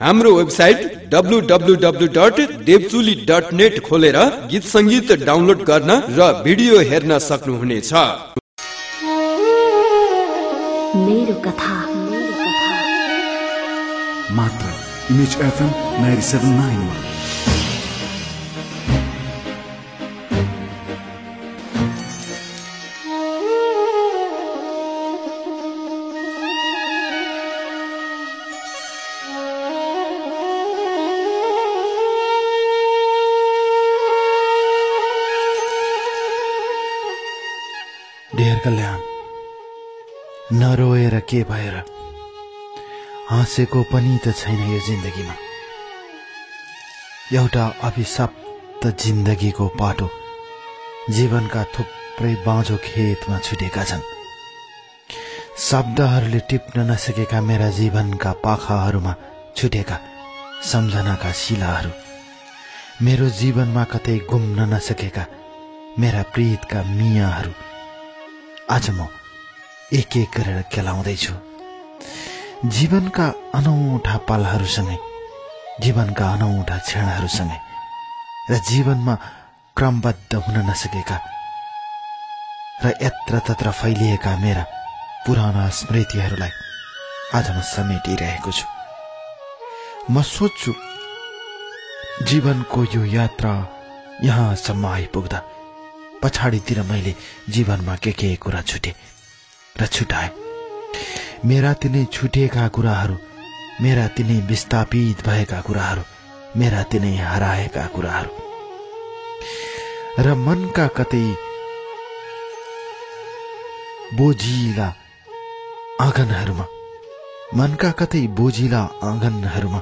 हाम्रो website W W W dot Devchuli dot net खोलेर गीत सङ्गीत डाउनलोड गर्न र भिडियो हेर्न सक्नुहुनेछ। मेरो कथा। मात्र इमेज एफएम नाइन्टी सेभेन के भएर? हाँसेको पनि त छैन यो जिन्दगीमा। एउटा अभिशप्त जिन्दगीको पाटो जीवनका थुप्रै बाँझो खेतमा छुटेका छन्। शब्दहरूले टिप्न नसकेका मेरा जीवनका पाखाहरूमा छुटेका सम्झनाका शिलाहरू। मेरो जीवनमा कतै घुम्न नसकेका मेरा प्रीतका मियाहरू। आज म एक एक गरेर केलाउँदैछु। जीवनका अनौठा पलहरूसँगै जीवनका अनौठा क्षणहरूसँगै र जीवनमा क्रमबद्ध हुन नसकेका र यत्र तत्र फैलिएका मेरा पुराना स्मृतिहरूलाई आज म समेटिरहेको छु। म सोध्छु जीवनको यो यात्रा यहाँसम्म आइपुग्दा पछाडितिर मैले जीवनमा के के कुरा छुटे। र छुटाए। मेरा तिनै छुटेका कुराहरू मेरा तिनै विस्थापित भएका कुराहरू मेरा तिनै हराएका कुराहरू। र मनका कतै बोझिला आँगनहरूमा मनका कतै बोझिला आँगनहरूमा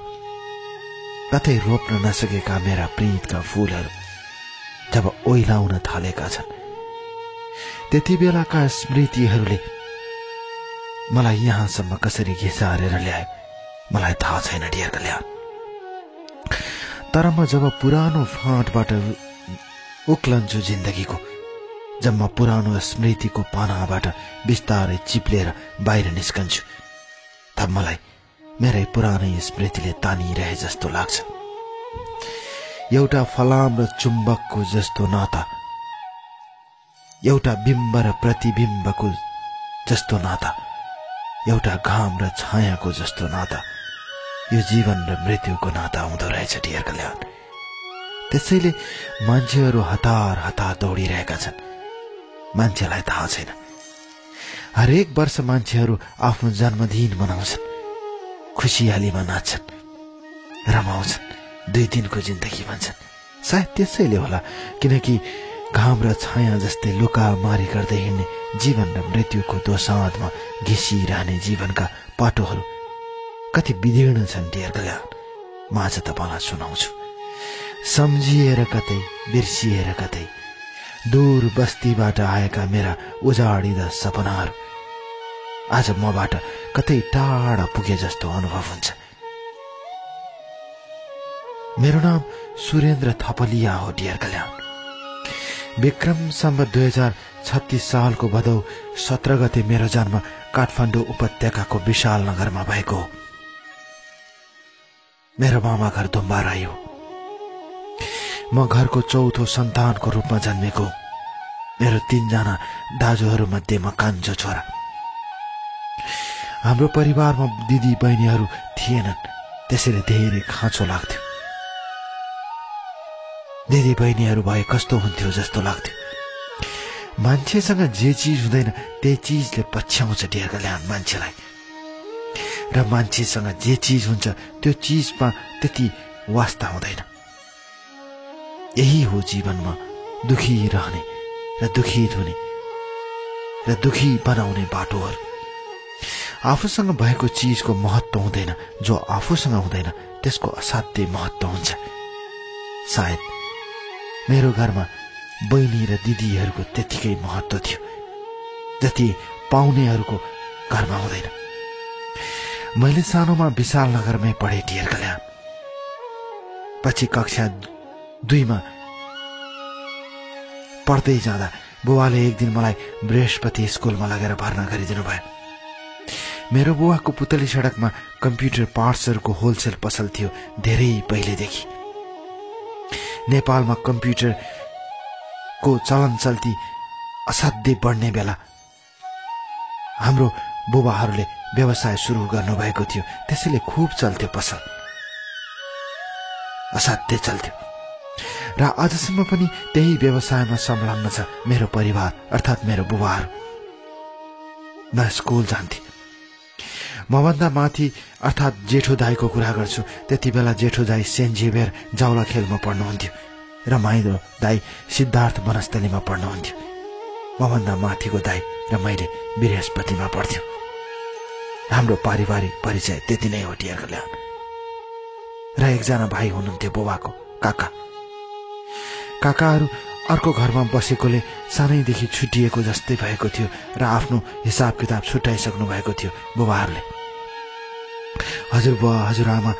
कतै रोप्न नसकेका मेरा प्रीतका फूलहरू जब ओइलाउन थालेका छन्। त्यति बेलाका स्मृतिहरूले मलाई यहाँसम्म कसरी घिसारेर ल्यायो? मलाई थाहा छैन डियर कल्याण। तर म जब पुरानो फाँटबाट उक्लन्छु जिन्दगीको जब म पुरानो स्मृतिको पानाबाट बिस्तारै चिप्लेर बाहिर निस्कन्छु तब मलाई मेरै पुरानै स्मृतिले तानिरहे जस्तो लाग्छ। एउटा फलाम र चुम्बकको जस्तो नाता एउटा बिम्ब र प्रतिबिम्बको जस्तो नाता एउटा घाम र छायाको जस्तो नाता। यो जीवन र मृत्युको नाता हुँदो रहेछ डियर कल्याण। त्यसैले मान्छेहरू हतार हतार दौडिरहेका छन्। मान्छेलाई थाहा छैन। हरेक वर्ष मान्छेहरू आफ्नो जन्मदिन मनाउँछन्। खुसियालीमा नाच्छन्। रमाउँछन्। दुई दिनको जिन्दगी भन्छन्। सायद त्यसैले होला किनकि घाम र छाया जस्तै लुका मारी गर्दै हिँड्ने जीवन र मृत्युको दोसाँधमा घिसिरहने जीवनका पाटोहरू कति विदीर्ण छन् डियर कल्याण म आज तपाईँलाई सुनाउँछु। सम्झिएर कतै बिर्सिएर कतै दूर बस्तीबाट आएका मेरा उजाडिँदा सपनाहरू आज मबाट कतै टाढा पुगे जस्तो अनुभव हुन्छ। मेरो नाम सुरेन्द्र थपलिया हो डियर कल्याण। विक्रम सम्म दुई हजार छत्तिस सालको भदौ सत्र गते मेरो जन्म काठमाडौँ उपत्यकाको विशाल नगरमा भएको। मेरो मामा घर धुम्बाराई हो म घरको चौथो सन्तानको रूपमा जन्मेको। मेरो तीनजना म कान्छो छोरा। हाम्रो परिवारमा दिदी बहिनीहरू थिएनन् त्यसैले धेरै खाँचो लाग्थ्यो। दिदी बहिनीहरू भए कस्तो हुन्थ्यो जस्तो लाग्थ्यो। मान्छेसँग जे चिज हुँदैन त्यही चिजले पछ्याउँछ कल्याण मान्छेलाई। र मान्छेसँग जे चिज हुन्छ त्यो चिजमा त्यति वास्ता हुँदैन। यही हो जीवनमा दुखी रहने र दुखित हुने र दुखी बनाउने बाटोहरू। आफूसँग भएको चिजको महत्व हुँदैन जो आफूसँग हुँदैन त्यसको असाध्य महत्व हुन्छ। सायद मेरो घरमा बहिनी र दिदीहरूको त्यतिकै महत्व थियो। जति पाउनेहरूको घरमा हुँदैन। मैले सानोमा विशाल नगरमै पढे डियर कल्याण। पछि कक्षा दुईमा पढ्दै जाँदा बुबाले एक दिन मलाई बृहस्पति स्कुलमा लगेर भर्ना गरिदिनु भयो मेरो बुवाको पुतली सडकमा कम्प्युटर पार्ट्सहरूको होलसेल पसल थियो धेरै पहिलेदेखि। नेपालमा कम्प्युटरको चलन चल्ती असाध्यै बढ्ने बेला हाम्रो बुबाहरूले व्यवसाय सुरु गर्नुभएको थियो। त्यसैले खुब चल्थ्यो पसल। असाध्यै चल्थ्यो। र आजसम्म पनि त्यही व्यवसायमा संलग्न छ मेरो परिवार अर्थात् मेरो बुबाहरू। म स्कुल जान्थे। मभन्दा माथि अर्थात् जेठो दाईको कुरा गर्छु त्यति बेला जेठो दाई सेन्ट जेभियर जाउला खेलमा पढ्नुहुन्थ्यो। र माइलो दाई सिद्धार्थ वनस्थलीमा पढ्नुहुन्थ्यो। मभन्दा माथिको दाई र मैले बृहस्पतिमा पढ्थ्यो। हाम्रो पारिवारिक परिचय त्यति नै हो टियर कल्याण र एकजना भाइ हुनुहुन्थ्यो बुबाको काका। काकाहरू अर्को घरमा बसेकोले सानैदेखि छुटिएको जस्तै भएको थियो र आफ्नो हिसाब किताब छुट्याइसक्नु भएको थियो बुबाहरूले। हजुर बुवा हजुरआमा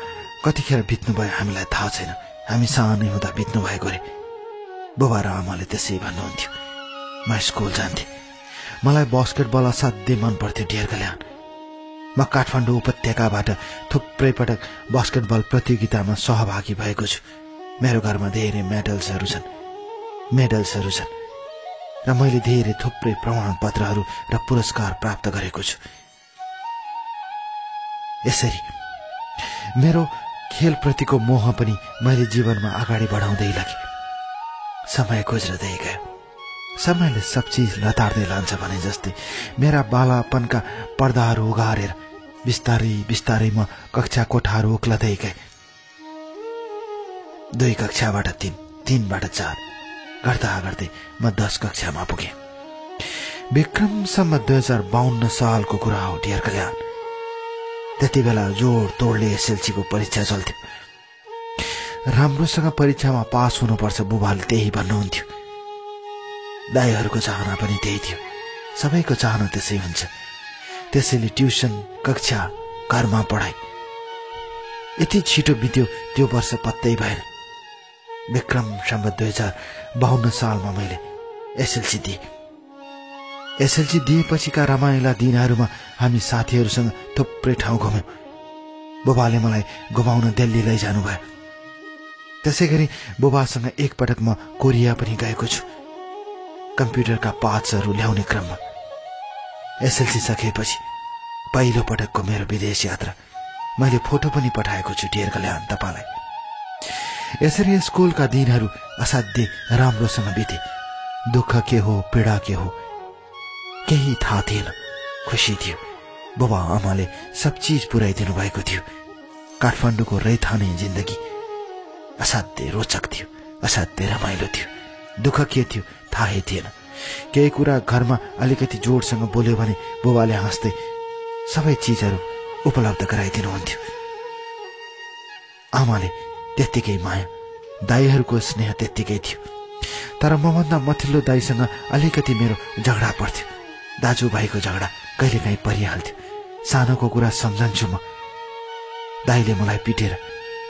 कतिखेर बित्नुभयो हामीलाई थाहा छैन। हामी सानै हुँदा बित्नु भएको रे बुबा र आमाले त्यसै भन्नुहुन्थ्यो। म स्कुल जान्थे। मलाई बास्केटबल असाध्यै मन पर्थ्यो डियर कल्याण। म काठमाडौँ उपत्यकाबाट थुप्रै पटक बास्केटबल प्रतियोगितामा सहभागी भएको छु। मेरो घरमा धेरै मेडल्सहरू छन्। मेडल्सहरू छन्। र मैले धेरै थुप्रै प्रमाणपत्रहरू र पुरस्कार प्राप्त गरेको छु। यसरी मेरो खेलप्रतिको मोह पनि मैले जीवनमा अगाडि बढाउँदै लगे। समय गुज्रदै गयो। समयले सब चिज लतार्दै लान्छ भने जस्तै मेरा बालापनका पर्दाहरू उगारेर बिस्तारै बिस्तारै म कक्षा कोठाहरू उक्लदै गए। दुई कक्षाबाट तिन तिनबाट चार गर्दा गर्दै म दस कक्षामा पुगेँ। विक्रमसम्म दुई हजार बाहन्न सालको कुरा हो डियर कल्याण। त्यति बेला जोड तोडले एसएलसीको परीक्षा चल्थ्यो। राम्रोसँग परीक्षामा पास हुनुपर्छ बुबाले त्यही भन्नुहुन्थ्यो। दाईहरूको चाहना पनि त्यही थियो। सबैको चाहना त्यसै हुन्छ। त्यसैले ट्युसन कक्षा घरमा पढाइ यति छिटो बित्यो त्यो वर्ष पत्तै भएन। विक्रम सम्म दुई हजार बाहन्न सालमा मैले एसएलसी दिएँ। एसएलसी दिएपछिका रमाइला दिनहरूमा हामी साथीहरूसँग थुप्रै ठाउँ घुम्यौँ। बुबाले मलाई घुमाउन दिल्ली लैजानु भयो त्यसै गरी बुबासँग एकपटक म कोरिया पनि गएको छु। कम्प्युटरका पार्ट्सहरू ल्याउने क्रममा। एसएलसी सकेपछि पहिलो पटकको मेरो विदेश यात्रा। मैले फोटो पनि पठाएको छु डियर कल्याण तपाईँलाई। यसरी स्कुलका दिनहरू असाध्यै राम्रोसँग बिते। दुःख के हो पीडा के हो केही थाहा थिएन। खुसी थियो। बुबा आमाले सब चिज पुर्याइदिनु भएको थियो। काठमाडौँको रैथाने जिन्दगी असाध्यै रोचक थियो असाध्यै रमाइलो थियो। दुःख के थियो थाहै थिएन। केही कुरा घरमा अलिकति जोडसँग बोल्यो भने बुबाले हाँस्दै सबै चिजहरू उपलब्ध गराइदिनुहुन्थ्यो आमाले त्यत्तिकै माया दाईहरूको स्नेह त्यत्तिकै थियो। तर मभन्दा मथिल्लो दाईसँग अलिकति मेरो झगडा पर्थ्यो। दाजुभाइको झगडा कहिलेकाहीँ परिहाल्थ्यो। सानोको कुरा सम्झन्छु म। दाईले मलाई पिटेर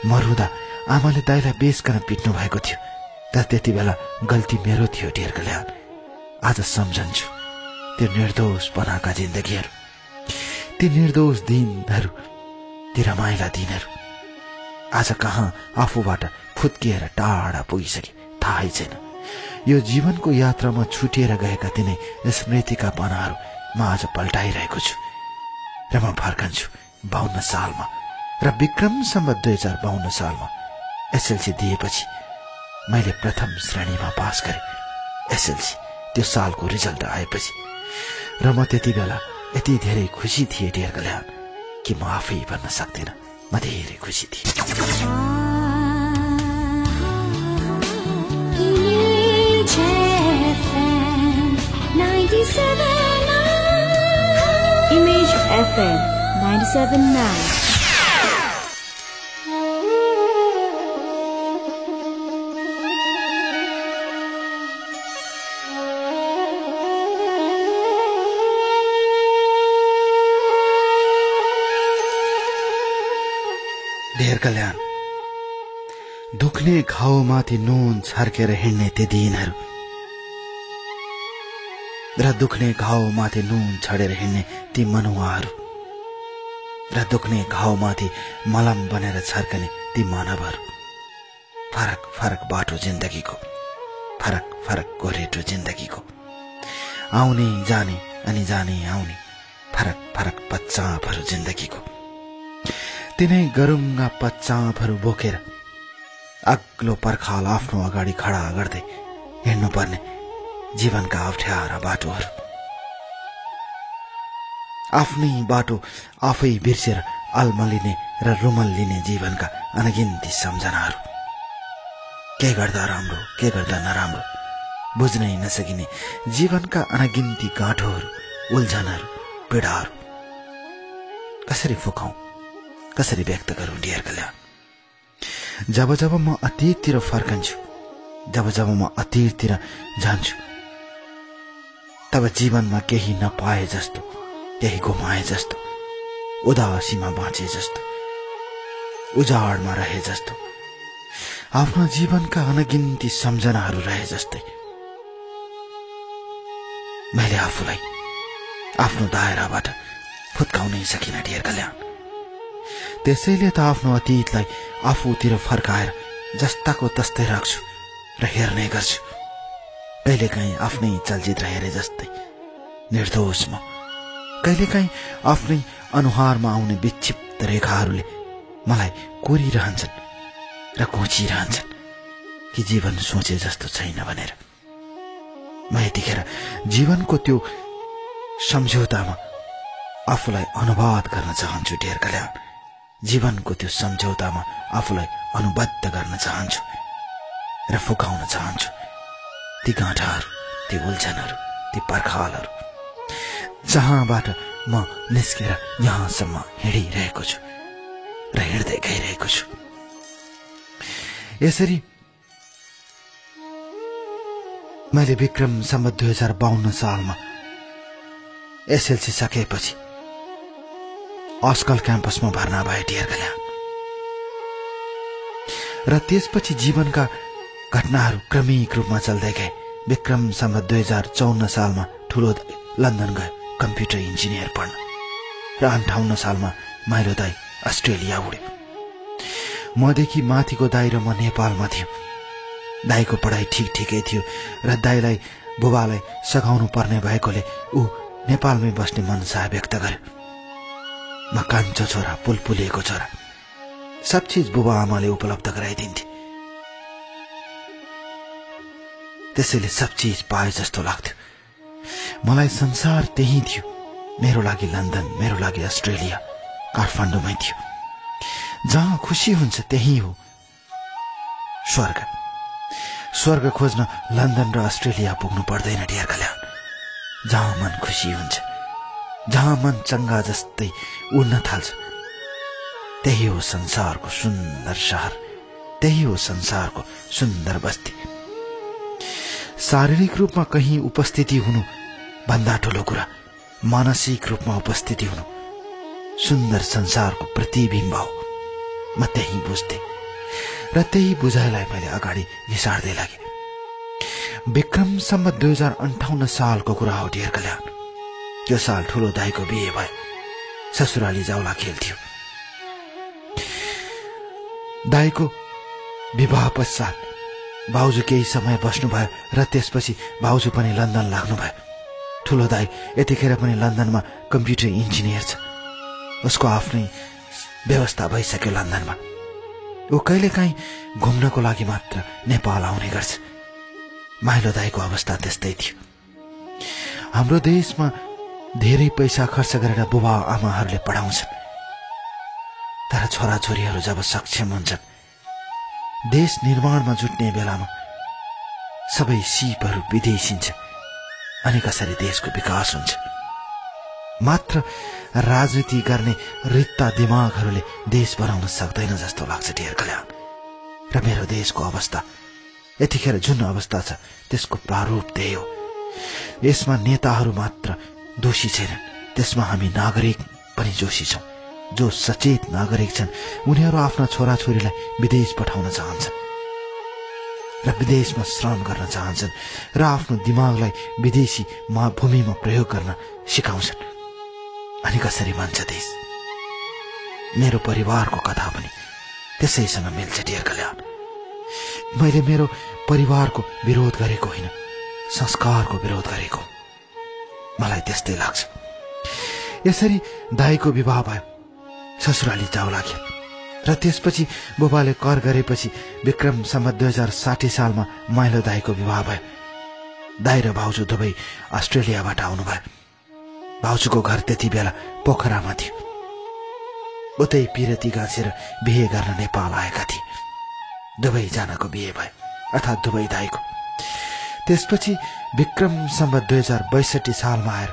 मरुँदा आमाले दाईलाई बेसकन पिट्नु भएको थियो? तर त्यति बेला गल्ती मेरो थियो ढेर कल्याण आज सम्झन्छु त्यो निर्दोष बनाएका जिन्दगीहरू। ती निर्दोष दिनहरू ती रमाइला दिनहरू। आज कहाँ आफूबाट फुत्किएर टाढा पुगिसके थाहै छैन। यो जीवनको यात्रामा छुटिएर गएका तिनै स्मृतिका पनाहरू म आज पल्टाइरहेको छु। र म फर्कन्छु बाहन्न सालमा। र विक्रमसम्म दुई हजार बाहन्न सालमा एसएलसी दिएपछि मैले प्रथम श्रेणीमा पास गरेँ। एसएलसी त्यो सालको रिजल्ट आएपछि। र म त्यति बेला यति धेरै खुसी थिएँ डियर कल्याण कि म आफै भन्न सक्दिनँ। म धेरै खुसी थिएँ। Image FM 97.9 धेर कल्याण दुख्ने घाउमाथि नुन छर्केर हिँड्ने ती दिनहरू। र दुख्ने घाउमाथि नुन छडेर हिँड्ने ती मनुवाहरू। र दुख्ने घाउमाथि मलम बनेर छर्कने ती मानवहरू। फरक फरक बाटो जिन्दगीको फरक फरक गोरेटो जिन्दगीको। आउने जाने अनि जाने आउने फरक फरक पच्चापहरू जिन्दगीको। तिनै गरुङ्गा पच्चापहरू बोकेर अग्लो पर्खाल आफ्नो अगाडि खडा गर्दै हिँड्नुपर्ने जीवनका अप्ठ्यारा बाटोहरू। आफ्नै बाटो आफै बिर्सेर अल्मलिने र रुमल लिने जीवनका अनगिन्ती सम्झनाहरू। के गर्दा राम्रो के गर्दा नराम्रो बुझ्नै नसकिने जीवनका अनगिन्ती गाँठोहरू उल्झनहरू पीडाहरू। कसरी फुकाउँ कसरी व्यक्त गरौँ डियर कल्याण? जब जब म अतीततिर फर्कन्छु जब जब म अतीततिर जान्छु तब जीवनमा केही नपाए जस्तो केही गुमाए जस्तो उदासीमा बाँचे जस्तो उजाडमा रहे जस्तो आफ्ना जीवनका अनगिन्ती सम्झनाहरू रहे जस्तै। मैले आफूलाई आफ्नो दायराबाट फुत्काउनै सकिन डियर कल्याण। त्यसैले त आफ्नो अतीतलाई आफूतिर फर्काएर जस्ताको तस्तै राख्छु र हेर्ने गर्छु। कहिलेकाहीँ आफ्नै चलचित्र हेरे जस्तै। निर्दोष म। कहिलेकाहीँ आफ्नै अनुहारमा आउने विक्षिप्त रेखाहरूले मलाई कोरिरहन्छन् र कोचिरहन्छन् कि जीवन सोचे जस्तो छैन भनेर। म यतिखेर जीवनको त्यो सम्झौतामा आफूलाई अनुवाद गर्न चाहन्छु डेर कल्याण। जीवनको त्यो सम्झौतामा आफूलाई अनुबद्ध गर्न चाहन्छु र फुकाउन चाहन्छु। ती गाँठाहरू ती उल्झनहरू ती पर्खालहरू जहाँबाट म निस्केर यहाँसम्म हिँडिरहेको छु र हिँड्दै गइरहेको छु। यसरी मैले विक्रम सम्म दुई हजार बाहन्न सालमा एसएलसी सकेपछि अस्कल क्याम्पसमा भर्ना भए डियर कल्याण। र त्यसपछि जीवनका घटनाहरू क्रमिक रूपमा चल्दै गए। विक्रम सम्म दुई हजार चौन्न सालमा ठुलो लन्डन गयो कम्प्युटर इन्जिनियर पढ्न र अन्ठाउन्न सालमा माइलो दाई अस्ट्रेलिया उड्यो। मदेखि माथिको दाई र म नेपालमा थियौँ। दाईको पढाइ ठिक ठिकै थियो र दाईलाई बुबालाई सघाउनु पर्ने भएकोले ऊ नेपालमै बस्ने मनसा व्यक्त गर्यो। म कान्छो छोरा पुलपुलिएको छोरा सब चिज बुबा आमाले उपलब्ध गराइदिन्थे। त्यसैले सब चिज पाए जस्तो लाग्थ्यो। मलाई संसार त्यही थियो। मेरो लागि लन्डन मेरो लागि अस्ट्रेलिया काठमाडौँमै थियो। जहाँ खुसी हुन्छ त्यही हो। स्वर्ग। स्वर्ग खोज्न लन्डन र अस्ट्रेलिया पुग्नु पर्दैन डियर कल्याण। जहाँ मन खुसी हुन्छ जहाँ मन चङ्गा जस्तै उड्न थाल्छ। त्यही हो संसारको सुन्दर सहर। त्यही हो संसारको सुन्दर बस्ती। शारीरिक रूपमा कहीँ उपस्थिति हुनु भन्दा ठुलो कुरा मानसिक रूपमा उपस्थिति हुनु सुन्दर संसारको प्रतिबिम्ब हो। म त्यही बुझ्थे र त्यही बुझाइलाई मैले अगाडि घिसार्दै लागे। विक्रमसम्म दुई हजार अन्ठाउन्न सालको कुरा हो डियर कल्याण। त्यो साल ठुलो दाईको बिहे भयो। ससुराली जाउला खेल्थ्यो। दाईको विवाह पश्चात भाउजू केही समय बस्नुभयो र त्यसपछि भाउजू पनि लन्डन लाग्नुभयो। ठुलो दाई यतिखेर पनि लन्डनमा कम्प्युटर इन्जिनियर छ। उसको आफ्नै व्यवस्था भइसक्यो लन्डनमा। ऊ कहिलेकाहीँ घुम्नको लागि मात्र नेपाल आउने गर्छ। माइलो दाईको अवस्था त्यस्तै थियो। हाम्रो देशमा धेरै पैसा खर्च गरेर बुबा आमाहरूले पढाउँछन्। तर छोराछोरीहरू जब सक्षम हुन्छन् देश निर्माणमा जुट्ने बेलामा सबै सिपहरू विदेशिन्छ अनि कसरी देशको विकास हुन्छ? मात्र राजनीति गर्ने रित्ता दिमागहरूले देश बनाउन सक्दैन जस्तो लाग्छ डियर कल्याण। र मेरो देशको अवस्था यतिखेर जुन अवस्था छ त्यसको प्रारूप त्यही हो। यसमा नेताहरू मात्र दोषी छैनन् त्यसमा हामी नागरिक पनि दोषी छौँ। जो सचेत नागरिक छन् उनीहरू आफ्ना छोराछोरीलाई विदेश पठाउन चाहन्छन् र विदेशमा श्रम गर्न चाहन्छन् र आफ्नो दिमागलाई विदेशी भूमिमा प्रयोग गर्न सिकाउँछन्। अनि कसरी मान्छ देश? मेरो परिवारको कथा पनि त्यसैसँग मिल्छ डियर कल्याण। मैले मेरो परिवारको विरोध गरेको होइन संस्कारको विरोध गरेको। मलाई त्यस्तै लाग्छ। यसरी दाईको विवाह भयो। ससुराली जाउ लाग्यो। र त्यसपछि बुबाले कर गरेपछि विक्रम सम्म दुई हजार साठी सालमा माइलो दाईको विवाह भयो। दाई र भाउजू दुवै अस्ट्रेलियाबाट आउनुभयो। भाउजूको घर त्यति बेला पोखरामा थियो। उतै पिरती गाँसेर बिहे गर्न नेपाल आएका थिए। दुवैजनाको बिहे भयो अर्थात् दुवै दाईको। त्यसपछि विक्रम सम्म दुई हजार बैसठी सालमा आएर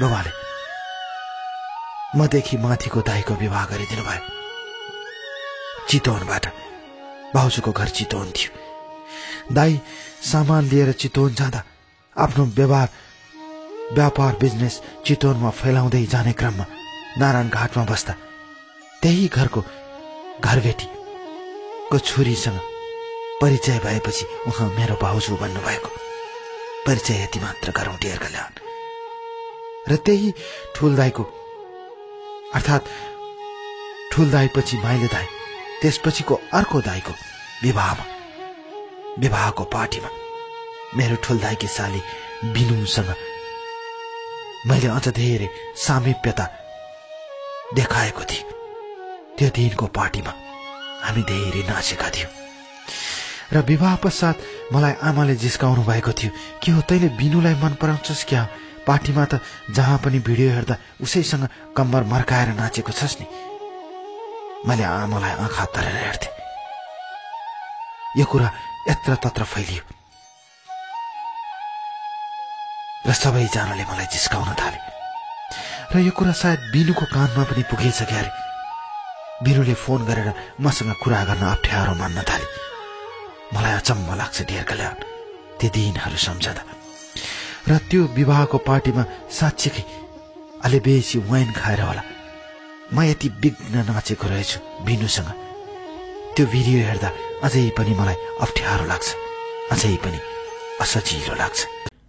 बुबाले मदेखि माथिको दाईको विवाह गरिदिनु भयो। चितवनबाट भाउजूको घर चितवन थियो। दाई सामान लिएर चितवन जाँदा आफ्नो व्यवहार व्यापार बिजनेस चितवनमा फैलाउँदै जाने क्रममा नारायण घाटमा बस्दा त्यही घरको घरबेटीको छोरीसँग परिचय भएपछि उहाँ मेरो भाउजू भन्नुभएको परिचय यति मात्र गरौँ डियर कल्याण। र त्यही ठुल दाईको अर्थात् ठुल दाईपछि माइले दाई त्यसपछिको अर्को दाईको विवाहमा विवाहको पार्टीमा मेरो ठुल दाईकी साली बिनुसँग मैले अझ धेरै सामिप्यता देखाएको थिएँ। त्यो दिनको पार्टीमा हामी धेरै नाचेका थियौँ। र विवाह पश्चात मलाई आमाले जिस्काउनु भएको थियो के हो तैँले बिनुलाई मन पराउँछस् क्या? पार्टीमा त जहाँ पनि भिडियो हेर्दा उसैसँग कम्बर मर्काएर नाचेको छस् नि। मैले आमालाई आँखा तरेर हेर्थे। यो कुरा यत्र तत्र फैलियो। र सबैजनाले मलाई जिस्काउन थाले। र यो कुरा सायद बिनुको कानमा पनि पुगेछ क्यारे बिनुले फोन गरेर मसँग कुरा गर्न अप्ठ्यारो मान्न थाले। मलाई अचम्म लाग्छ डियर कल्याण। ती दिनहरू सम्झदा। र त्यो विवाहको पार्टीमा साँच्चीकै अलि बेसी वाइन खाएर होला। म यति विघ्न नाचेको रहेछु बिनुसँग त्यो भिडियो हेर्दा अझै पनि मलाई अप्ठ्यारो लाग्छ अझै पनि असजिलो लाग्छ।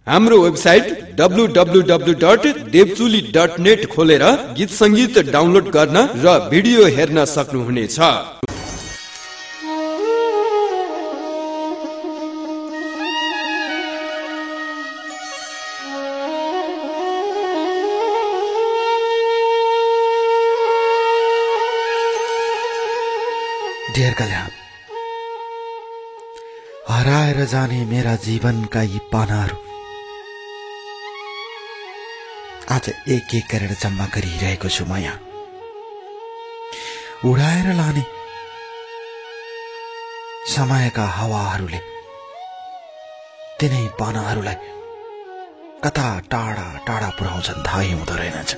हाम्रो website W W W dot Devchuli dot net खोलेर गीत सङ्गीत डाउनलोड गर्न र भिडियो हेर्न सक्नुहुनेछ। जाने मेरा जीवनका यी पानाहरू। आज एक एक गरेर जम्मा गरिरहेको छु म यहाँ। उडाएर लाने समयका हावाहरूले तिनै पानाहरूलाई कता टाढा टाढा पुर्याउँछन् थाहै हुँदो रहेनछ।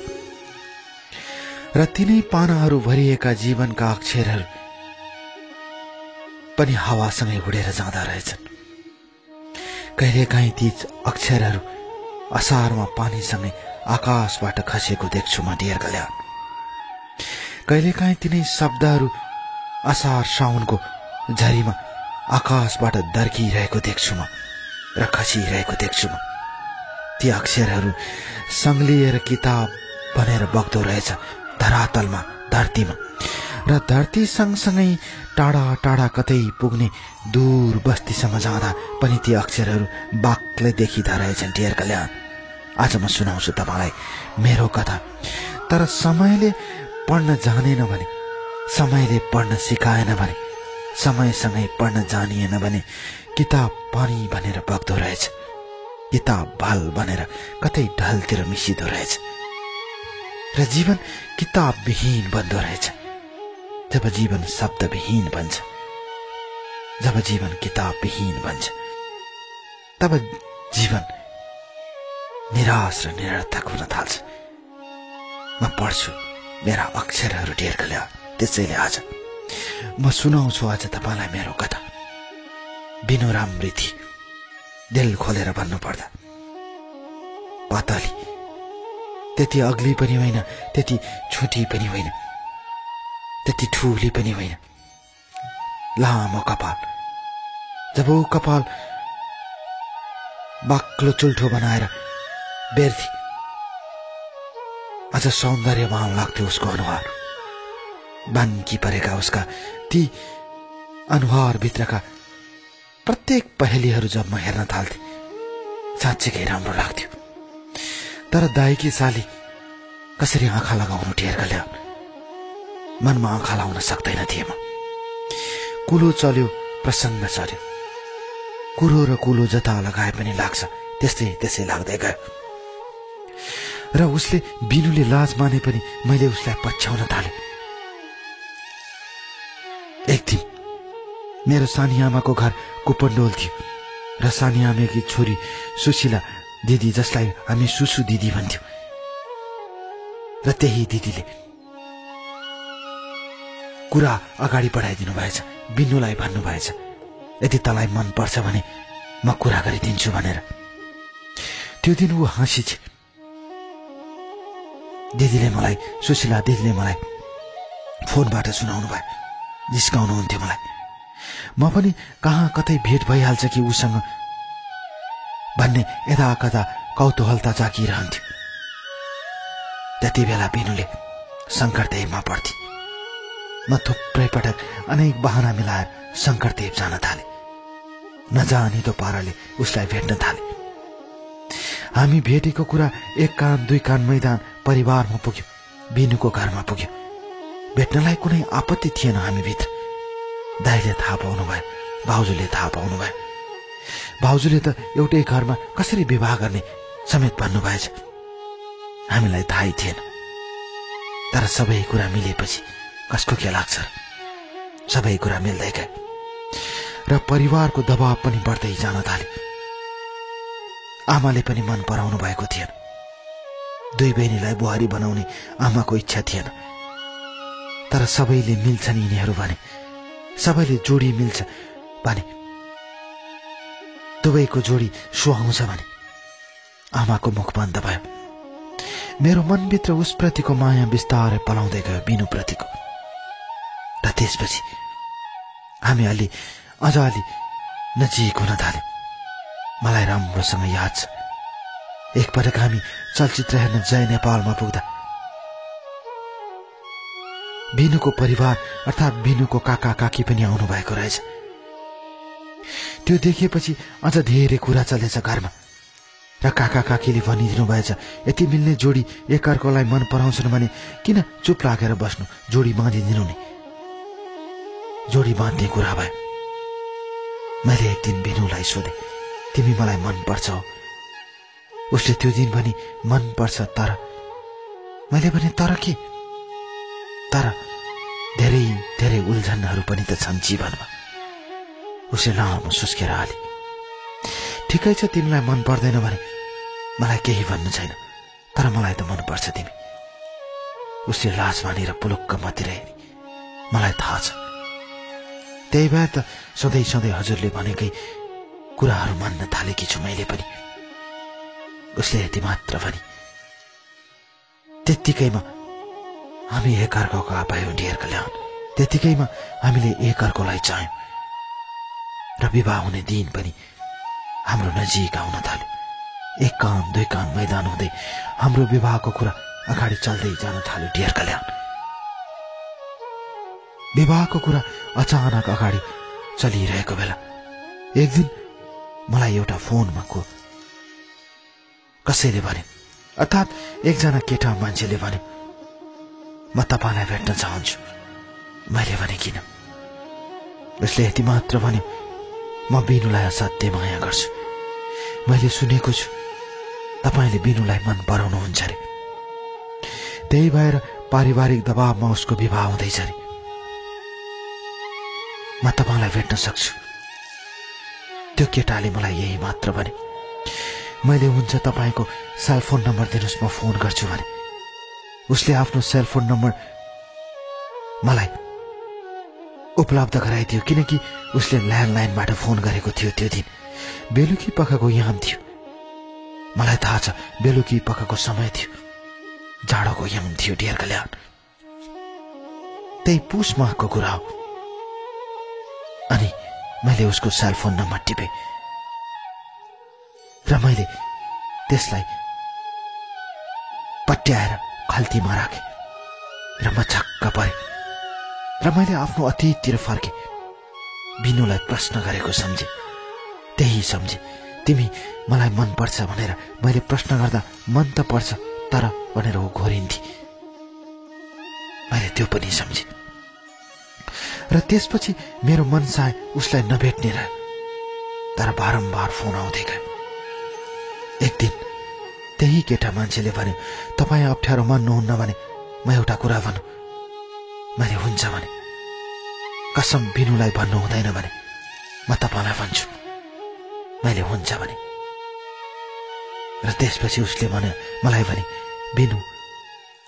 र तिनै पानाहरू भरिएका जीवनका अक्षरहरू पनि हावासँगै उडेर जाँदा रहेछन्। कहिलेकाहीँ ती अक्षरहरू असारमा पानीसँगै आकाशबाट खसेको देख्छु म डियर कहिलेकाहीँ तिनै शब्दहरू असार साउनको झरीमा आकाशबाट दर्किरहेको देख्छु म र खसिरहेको देख्छु म। ती अक्षरहरू सङ्लिएर किताब बनेर बग्दो रहेछ धरातलमा धरतीमा। र धरती सँगसँगै टाढा टाढा कतै पुग्ने दूर बस्तीसम्म जाँदा पनि ती अक्षरहरू बाक्लै देखिँदा रहेछन् डियर कल्याण। आज म सुनाउँछु तपाईँलाई मेरो कथा। तर समयले पढ्न जानेन भने समयले पढ्न सिकाएन भने समयसँगै पढ्न जानिएन भने किताब पानी भनेर बग्दो रहेछ। किताब भल भनेर कतै ढलतिर मिसिदो रहेछ। र जीवन किताब विहीन बन्दो रहेछ। जब जीवन शब्दविहीन बन्छ जब जीवन किताब विहीन बन्छ तब जीवन निराश र निरर्थक हुन थाल्छ। म पढ्छु मेरा अक्षरहरू ढेर गल्या त्यसैले आज म सुनाउँछु आज तपाईँलाई मेरो कथा। बिनु रामृति दिल खोलेर भन्नुपर्दा पातली त्यति अग्ली पनि होइन त्यति छोटी पनि होइन। त्यति ठुली पनि होइन। लामो कपाल। जब ऊ कपाल बाक्लो चुल्ठो बनाएर बेर्थी अझ सौन्दर्यमान लाग्थ्यो उसको अनुहार। बान्की परेका उसका ती अनुहारभित्रका प्रत्येक पहेलीहरू जब म हेर्न थाल्थे साँच्चीकै राम्रो लाग्थ्यो। तर दाइकी साली कसरी आँखा लगाउनु टेर ल्याउ मनमा आँखा लाउन सक्दैन थिएँ म। कुलो चल्यो प्रसङ्ग चल्यो। कुरो र कुलो जता लगाए पनि लाग्छ त्यस्तै त्यसै लाग्दै गयो। र उसले बिनुले लाज माने पनि मैले उसलाई पछ्याउन थाले। एक दिन मेरो सानी आमाको घर कुपन्डोल थियो र सानी आमेकी छोरी सुशीला दिदी जसलाई हामी सुसु दिदी भन्थ्यौँ। र त्यही दिदीले कुरा अगाडि बढाइदिनु भएछ बिन्नुलाई भन्नुभएछ यदि तँलाई मन पर्छ भने म कुरा गरिदिन्छु भनेर। त्यो दिन ऊ हाँसी दिदीले मलाई सुशीला दिदीले मलाई फोनबाट सुनाउनु भयो। जिस्काउनुहुन्थ्यो मलाई। म पनि कहाँ कतै भेट भइहाल्छ कि उसँग भन्ने यता कता कौतूहलता जागिरहन्थ्यो। त्यति बेला बिनुले शङ्करदेवमा पढ्थे म थुप्रै पटक अनेक बहाना मिलाएर शङ्करदेव जान थाले। नजानिदो पाराले उसलाई भेट्न थाले। हामी भेटेको कुरा एक कान दुई कान मैदान परिवारमा पुग्यो बिनुको घरमा पुग्यो। भेट्नलाई कुनै आपत्ति थिएन हामीभित्र। दाइले थाहा पाउनु भयो भाउजूले थाहा पाउनु भयो भाउजूले त एउटै घरमा कसरी विवाह गर्ने समेत भन्नुभएछ। हामीलाई थाहै थिएन। तर सबै कुरा मिलेपछि कसको के लाग्छ? सबै कुरा मिल्दै गए। र परिवारको दबाव पनि बढ्दै जान थाले। आमाले पनि मन पराउनु भएको थिएन। दुई बहिनीलाई बुहारी बनाउने आमाको इच्छा थिएन। तर सबैले मिल्छन् यिनीहरू भने। सबैले जोडी मिल्छ भने। दुवैको जोडी सुहाउँछ भने। आमाको मुख बन्द भयो। मेरो मनभित्र उसप्रतिको माया बिस्तारै पलाउँदै गयो बिनुप्रतिको। त्यसपछि हामी अलि अझ अलि नजिक हुन थाले। मलाई राम्रोसँग याद छ। एकपटक हामी चलचित्र हेर्न जय नेपालमा पुग्दा बिनुको परिवार अर्थात् बिनुको काका काकी पनि आउनु भएको रहेछ। त्यो देखेपछि अझ धेरै कुरा चलेछ घरमा। र काका काकीले भनिदिनु भएछ यति मिल्ने जोडी एकअर्कोलाई मन पराउँछन् भने किन चुप लागेर बस्नु? जोडी बाँधिदिनु नि। जोडी बाँध्ने कुरा भयो। मैले एक दिन बिनुलाई सोधे तिमी मलाई मन पर्छौ उसले त्यो दिन पनि मन पर्छ तर मैले भने तर के? तर धेरै धेरै उल्झनहरू पनि त छन् जीवनमा। उसले लामो सुस्केर हाले ठिकै छ तिमीलाई मन पर्दैन भने मलाई केही भन्नु छैन तर मलाई त मनपर्छ तिमी। उसले लाज मानेर पुलुक्क मतिर मलाई थाहा छ। त्यही भएर त सधैँ सधैँ हजुरले भनेकै कुराहरू मान्न थालेकी छु मैले पनि। उसले यति मात्र भने त्यत्तिकैमा हामी एकअर्काको ढेरको ल्याउन् त्यतिकैमा हामीले एकअर्कोलाई चाह्यौँ र विवाह हुने दिन पनि हाम्रो नजिक आउन थाल्यो। एक कान दुई कान मैदान हुँदै हाम्रो विवाहको कुरा अगाडि चल्दै जान थाल्यो ढेरका ल्याउन् विवाहको कुरा अचानक अगाडि चलिरहेको बेला एक दिन मलाई एउटा फोनमा को कसैले भने अर्थात् एकजना केटा मान्छेले भन्यो म तपाईँलाई भेट्न चाहन्छु। मैले भने किन? उसले यति मात्र भन्यो म बिनुलाई असाध्य माया गर्छु। मैले सुनेको छु तपाईँले बिनुलाई मन पराउनुहुन्छ अरे। त्यही भएर पारिवारिक दबावमा उसको विवाह हुँदैछ अरे। म तपाईँलाई भेट्न सक्छु। त्यो केटाले मलाई यही मात्र भने। मैले हुन्छ तपाईँको सेलफोन नम्बर दिनुहोस् म फोन गर्छु भने। उसले आफ्नो सेलफोन नम्बर मलाई उपलब्ध गराइदियो किनकि उसले ल्यान्डलाइनबाट फोन गरेको थियो त्यो दिन। बेलुकी पखको याम थियो। मलाई थाहा छ बेलुकी पखको समय थियो। जाडोको याम थियो डियर कल्याण। त्यही पुस माहको कुरा हो। अनि मैले उसको सेलफोन नम्बर टिपे। र मैले त्यसलाई पट्याएर खल्तीमा राखे र म छक्क परे। र मैले आफ्नो अतीततिर फर्के। बिनुलाई प्रश्न गरेको सम्झे। त्यही सम्झे तिमी मलाई मन पर्छ भनेर मैले प्रश्न गर्दा मन त पर्छ तर भनेर ऊ घोरिन्थे। मैले त्यो पनि सम्झे। र त्यसपछि मेरो मन साय उसलाई नभेट्ने रह्यो तर बारम्बार फोन आउँदै गयो एक दिन त्यही केटा मान्छेले भन्यो तपाईँ अप्ठ्यारो मान्नुहुन्न भने म एउटा कुरा भनौँ मैले हुन्छ भने कसम बिनुलाई भन्नु हुँदैन भने म तपाईँलाई भन्छु। मैले हुन्छ भने। र त्यसपछि उसले भने मलाई भने बिनु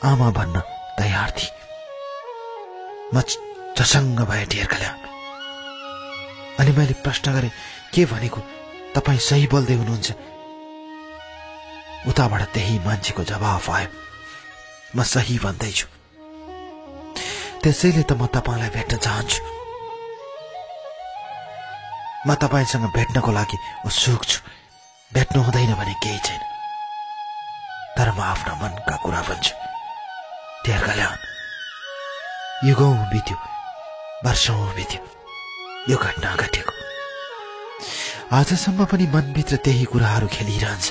आमा भन्न तयार थिए। म चसङ्ग भए ढेर कल्याण। अनि मैले प्रश्न गरेँ के भनेको? तपाईँ सही बोल्दै हुनुहुन्छ। उताबाट त्यही मान्छेको जवाफ आयो म सही भन्दैछु। त्यसैले त म तपाईँलाई भेट्न चाहन्छु। म तपाईँसँग भेट्नको लागि उत्सुक छु। भेट्नु हुँदैन भने केही छैन। तर म आफ्ना मनका कुरा भन्छु। धेर कल्याण। युगौँ बित्यो। वर्षौँ बित्यो यो घटना घटेको आजसम्म पनि मनभित्र त्यही कुराहरू खेलिरहन्छ।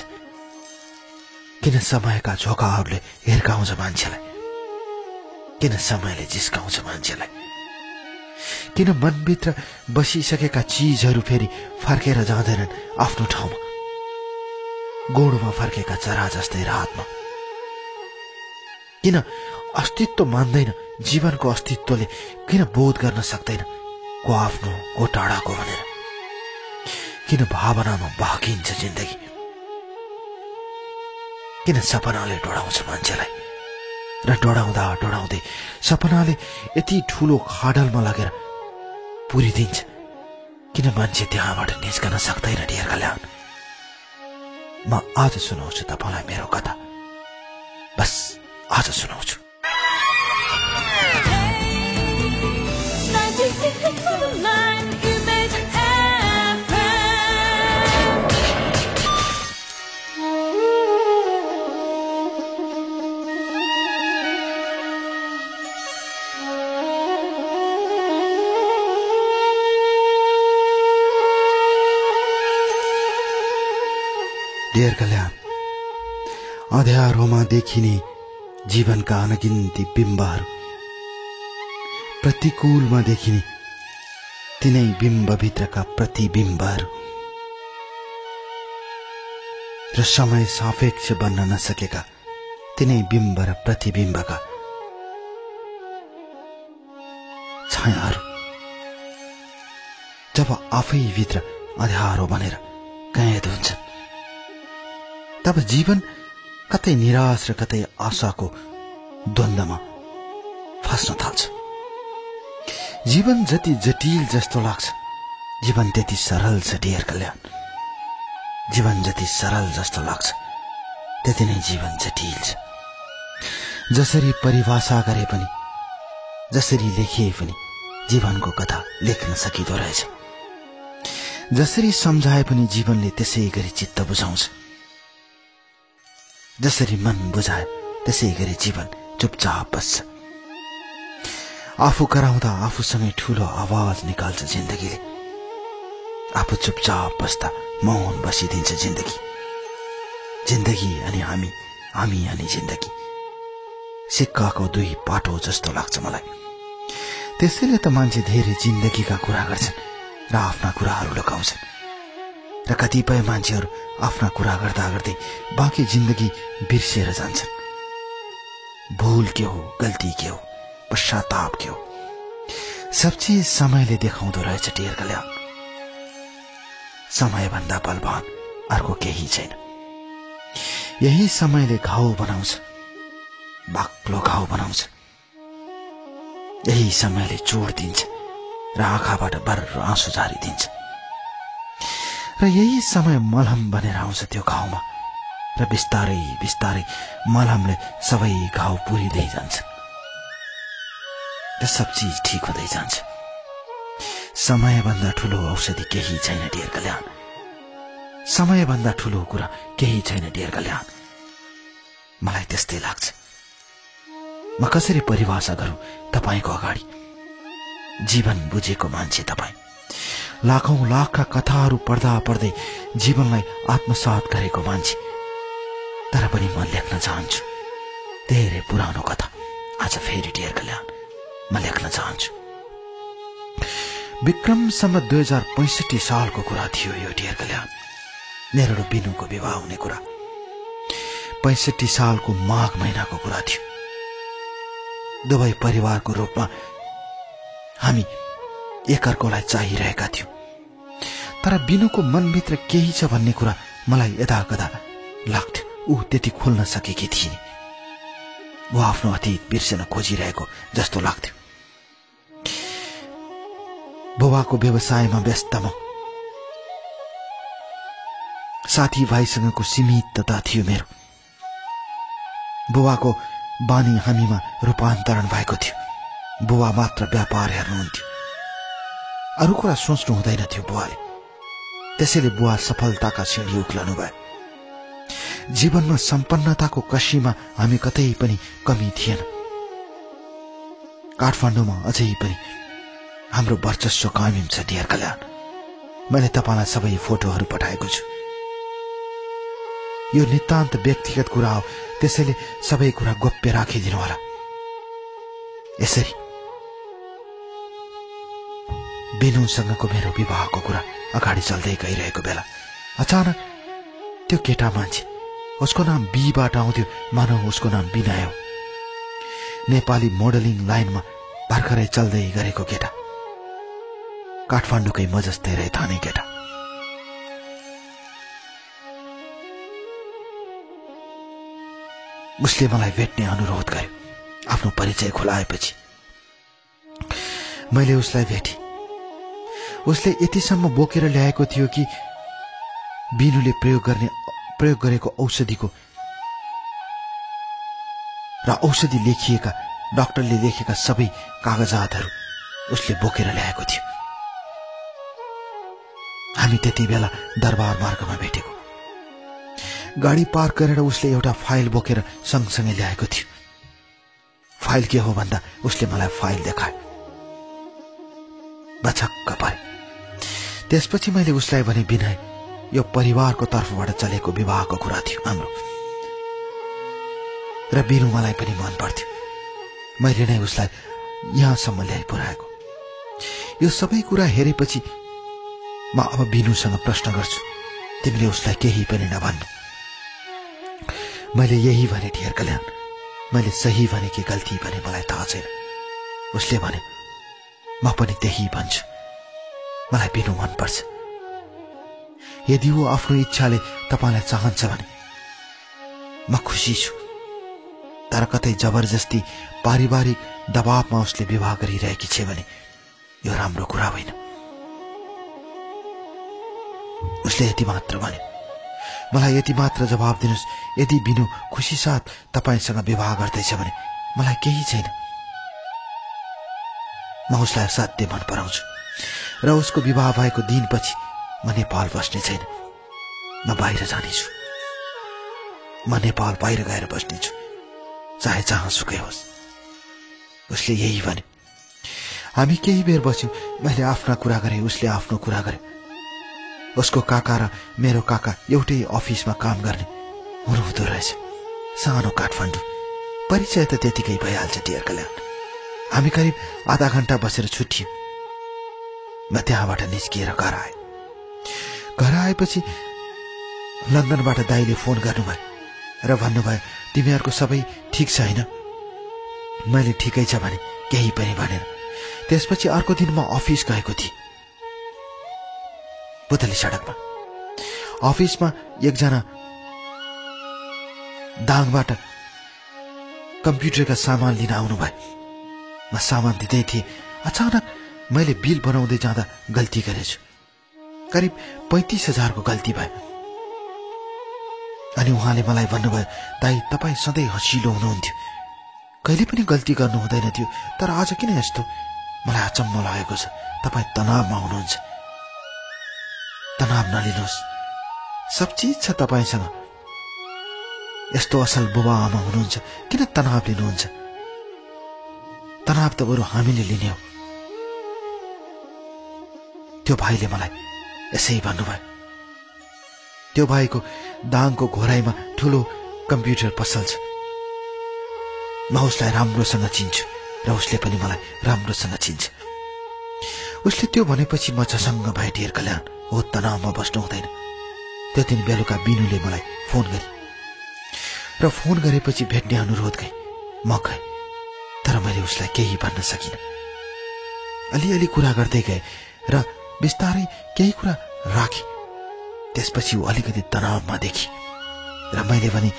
किन समयका झोकाहरूले हिर्काउँछ मान्छेलाई? किन समयले जिस्काउँछ मान्छेलाई? किन मनभित्र बसिसकेका चिजहरू फेरि फर्केर जाँदैनन् आफ्नो ठाउँमा? गोडमा फर्केका चरा जस्तै रातमा? किन अस्तित्व मान्दैन जीवनको अस्तित्वले किन बोध गर्न सक्दैन? को आफ्नो को टाढाको भनेर। किन भावनामा भागिन्छ जिन्दगी? किन सपनाले डोडाउँछ मान्छेलाई? र डोडाउँदा डोडाउँदै सपनाले यति ठुलो खाडलमा लगेर पुरिदिन्छ किन मान्छे त्यहाँबाट निस्कन सक्दैन डियर कल्याण? म आज सुनाउँछु तपाईँलाई मेरो कथा। बस आज सुनाउँछु। डियर कल्याण। अध्यारोमा देखिने जीवनका अनगिन्ती बिम्बहरू। प्रतिकूलमा देखिने तिनै बिम्बभित्रका प्रतिबिम्बहरू। र समय सापेक्ष बन्न नसकेका तिनै बिम्ब र प्रतिबिम्बका छायाहरू। जब आफैभित्र अँध्यारो बनेर कैद हुन्छन् तब जीवन कतै निराश र कतै आशाको द्वन्द्वमा फस्न थाल्छ। जीवन जति जटिल जस्तो लाग्छ जीवन त्यति सरल छ डियर कल्याण। जीवन जति सरल जस्तो लाग्छ त्यति नै जीवन जटिल छ। जसरी परिभाषा गरे पनि जसरी लेखिए पनि जीवनको कथा लेख्न सकिँदो रहेछ। जसरी सम्झाए पनि जीवनले त्यसै गरी चित्त बुझाउँछ। जसरी मन बुझाए त्यसै गरी जीवन चुपचाप बस्छ। आफू कराउँदा आफूसँगै ठूलो आवाज निकाल्छ जिन्दगीले आफू चुपचाप बस्दा मौन बसिदिन्छ जिन्दगी। जिन्दगी अनि हामी हामी अनि जिन्दगी। सिक्काको दुई पाटो जस्तो लाग्छ मलाई। त्यसैले त मान्छे धेरै जिन्दगीका कुरा गर्छन् र आफ्ना कुराहरू लुकाउँछन्। र कतिपय मान्छेहरू आफ्ना कुरा गर्दा गर्दै बाँकी जिन्दगी बिर्सिएर जान्छन्। भूल के हो गल्ती के हो पश्चाताप के हो? सब चिज समयले देखाउँदो रहेछ टेर कल्याण। समयभन्दा बलवान अर्को केही छैन। यही समयले घाउ बनाउँछ बाक्लो घाउ बनाउँछ। यही समयले चोड दिन्छ र आँखाबाट बर्र आँसु झारिदिन्छ। र यही समय मलहम बनेर आउँछ त्यो घाउमा। र बिस्तारै बिस्तारै मलहमले सबै घाउ पुरिँदै जान्छ। र सब चिज ठिक हुँदै जान्छ। समयभन्दा ठुलो औषधि केही छैन डियर कल्याण। समयभन्दा ठुलो कुरा केही छैन डियर कल्याण। मलाई त्यस्तै लाग्छ। म कसरी परिभाषा गरौँ तपाईँको अगाडि? जीवन बुझेको मान्छे तपाईँ। लाखौं लाखका कथाहरू पढ्दा पढ्दै जीवनलाई आत्मसात गरेको मान्छे। तर पनि म लेख्न चाहन्छु। धेरै पुरानो कथा। आज फेरि डियर कल्याण म लेख्न चाहन्छु। विक्रमसम्म दुई हजार पैँसठी सालको कुरा थियो यो डियर कल्याण। मेरो र बिनुको विवाह हुने कुरा। पैँसठी सालको माघ महिनाको कुरा थियो। दुवै परिवारको रूपमा हामी एकअर्कोलाई चाहिरहेका थियौँ। तर बिनुको मनभित्र केही छ भन्ने कुरा मलाई यदा कदा लाग्थ्यो। ऊ त्यति खोल्न सकेकी थिइन् ऊ आफ्नो अतीत बिर्सन खोजिरहेको जस्तो लाग्थ्यो। बुबाको व्यवसायमा व्यस्त म। साथीभाइसँगको सीमितता थियो मेरो। बुबाको बानी हामीमा रूपान्तरण भएको थियो। बुबा मात्र व्यापार हेर्नुहुन्थ्यो। अरू कुरा सोच्नु हुँदैन थियो बुवाले त्यसैले बुवा सफलताका सिँढी उक्लनु भयो जीवनमा सम्पन्नताको कसीमा हामी कतै पनि कमी थिएन। काठमाडौँमा अझै पनि हाम्रो वर्चस्व कायम छ डियर कल्याण। मैले तपाईँलाई सबै फोटोहरू पठाएको छु। यो नितान्त व्यक्तिगत कुरा हो त्यसैले सबै कुरा गोप्य राखिदिनु होला यसरी। बिनुसँगको मेरो विवाहको कुरा अगाडि चल्दै गइरहेको बेला अचानक त्यो केटा मान्छे उसको नाम बीबाट आउँथ्यो मानव उसको नाम विनय हो नेपाली मोडलिङ लाइनमा भर्खरै चल्दै गरेको केटा। काठमाडौँकै म जस्तै रहे थाने केटा। उसले मलाई भेट्ने अनुरोध गर्यो आफ्नो परिचय खुलाएपछि। मैले उसलाई भेटेँ। उसले यतिसम्म बोकेर ल्याएको थियो कि बिनुले प्रयोग गर्ने प्रयोग गरेको औषधिको र औषधि लेखिएका डाक्टरले लेखेका सबै कागजातहरू उसले बोकेर ल्याएको थियो। हामी त्यति बेला दरबार मार्गमा भेटेको। गाडी पार्क गरेर उसले एउटा फाइल बोकेर सँगसँगै ल्याएको थियो। फाइल के हो भन्दा उसले मलाई फाइल देखायो बछक्क परे। त्यसपछि मैले उसलाई भने विनय यो परिवारको तर्फबाट चलेको विवाहको कुरा थियो हाम्रो। र बिरु मलाई पनि मन पर्थ्यो। मैले नै उसलाई यहाँसम्म ल्याइ पुऱ्याएको यो सबै कुरा हेरेपछि म अब बिनुसँग प्रश्न गर्छु। तिमीले उसलाई केही पनि नभन्नु मैले यही भने ठियर कल्याण मैले सही भने कि गल्ती भने मलाई थाहा छैन। उसले भने म पनि त्यही भन्छु। मलाई बिनु मनपर्छ। यदि ऊ आफ्नो इच्छाले तपाईँलाई चाहन्छ भने म खुसी छु। तर कतै जबरजस्ती पारिवारिक दबावमा उसले विवाह गरिरहेकी छ भने यो राम्रो कुरा होइन। उसले यति मात्र भने मलाई यति मात्र जवाब दिनुहोस्। यदि बिनु खुसी साथ तपाईँसँग विवाह गर्दैछ भने मलाई केही छैन। म उसलाई असाध्य मन पराउँछु। र उसको विवाह भएको दिनपछि म नेपाल बस्ने छैन। म बाहिर जानेछु। म नेपाल बाहिर गएर बस्नेछु। चाहे जहाँ सुकै होस्। उसले यही भने। हामी केही बेर बस्यौँ। मैले आफ्ना कुरा गरेँ उसले आफ्नो कुरा गरे। उसको काका र मेरो काका एउटै अफिसमा काम गर्ने हुनुहुँदो रहेछ। सानो काठमाडौँ। परिचय त त्यतिकै भइहाल्छ डियर कल्याण। हामी करिब आधा घन्टा बसेर छुट्टियौँ म त्यहाँबाट निस्किएर घर आएँ। घर आएपछि लन्डनबाट दाईले फोन गर्नुभयो र भन्नुभयो तिमीहरूको सबै ठिक छ होइन? मैले ठिकै छ भने केही पनि भनेन। त्यसपछि अर्को दिन म अफिस गएको थिएँ। पुतली सडकमा। अफिसमा एकजना दाङबाट कम्प्युटरका सामान लिन आउनुभयो। म सामान दिँदै थिएँ। अचानक मैले बिल बनाउँदै जाँदा गल्ती गरेछु। करिब पैँतिस हजारको गल्ती भयो। अनि उहाँले मलाई भन्नुभयो दाई तपाईँ सधैँ हँसिलो हुनुहुन्थ्यो। कहिले पनि गल्ती गर्नु हुँदैन थियो तर आज किन यस्तो? मलाई अचम्म लागेको छ। तपाईँ तनावमा हुनुहुन्छ। तनाव नलिनुहोस्। सब चिज छ तपाईँसँग। यस्तो असल बुबा आमा हुनुहुन्छ। किन तनाव लिनुहुन्छ? तनाव त बरु हामीले लिने हो। त्यो भाइले मलाई यसै भन्नुभयो। त्यो भाइको दाङको घोराइमा ठुलो कम्प्युटर पसल छ म उसलाई राम्रोसँग चिन्छु र उसले पनि मलाई राम्रोसँग चिन्छ। उसले त्यो भनेपछि म झसङ्ग भए ढेर कल्याण हो तनावमा बस्नु हुँदैन। त्यो दिन बेलुका बिनुले मलाई फोन गरे। र फोन गरेपछि भेट्ने अनुरोध गए म गएँ। तर मैले उसलाई केही भन्न सकिनँ। अलिअलि कुरा गर्दै गए र बिस्तारै केही कुरा राखे। त्यसपछि ऊ अलिकति तनावमा देखि र मैले भने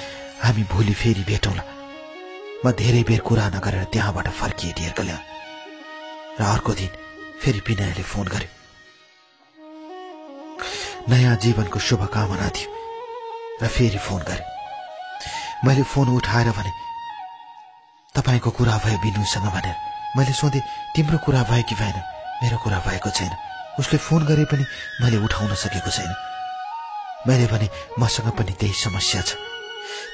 हामी भोलि फेरि भेटौँला। म धेरै बेर कुरा नगरेर त्यहाँबाट फर्किए डियर कल्याण। र अर्को दिन फेरि विनयले फोन गर्यो। नयाँ जीवनको शुभकामना थियो र फेरि फोन गरे मैले फोन उठाएर भने तपाईँको कुरा भयो बिनुसँग भनेर। मैले सोधेँ तिम्रो कुरा भयो कि भएन? मेरो कुरा भएको छैन। उसले फोन गरे पनि मैले उठाउन सकेको छैन। मैले भने मसँग पनि त्यही समस्या छ।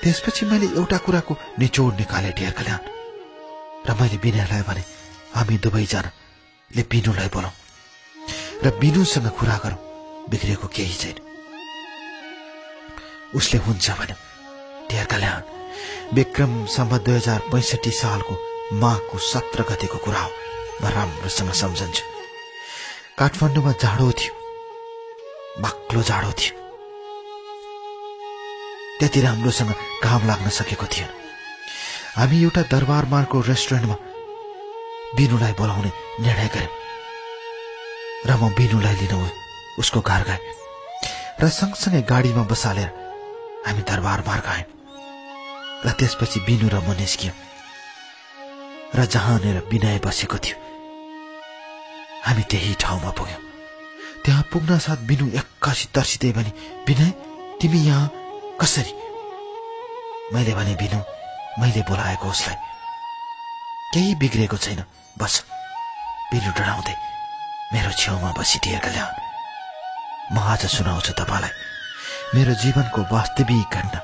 त्यसपछि मैले एउटा कुराको निचोड निकाले ढेर कल्याण र मैले बिनालाई भने हामी दुवैजनाले बिनुलाई बोलाउँ। र बिनुसँग कुरा गरौँ बिग्रेको केही छैन। उसले हुन्छ भन्यो ढेर कल्याण विक्रमसम्म दुई हजार पैँसठी सालको माघको सत्र गतिको कुरा हो। म राम्रोसँग सम्झन्छु। काठमाडौँमा जाडो थियो। बाक्लो जाडो थियो। त्यति राम्रोसँग घाम लाग्न सकेको थिएन। हामी एउटा दरबार मार्गको रेस्टुरेन्टमा बिनुलाई बोलाउने निर्णय गर्यौँ र म बिनुलाई लिन उसको घर गएँ। र सँगसँगै गाडीमा बसालेर हामी दरबार मार्ग आयौँ। र त्यसपछि बिनु र म निस्कियौँ। र जहाँनिर विनय बसेको थियो। हामी त्यही ठाउँमा पुग्यौँ। त्यहाँ पुग्न साथ बिनु एक्कासी तर्सिँदै भने विनय तिमी यहाँ कसरी? मैले भने बिनु मैले बोलाएको उसलाई। केही बिग्रेको छैन बस। बिनु डराउँदै मेरो छेउमा बसी टिएका ल्याउन्। म आज सुनाउँछु तपाईँलाई। मेरो जीवनको वास्तविक घटना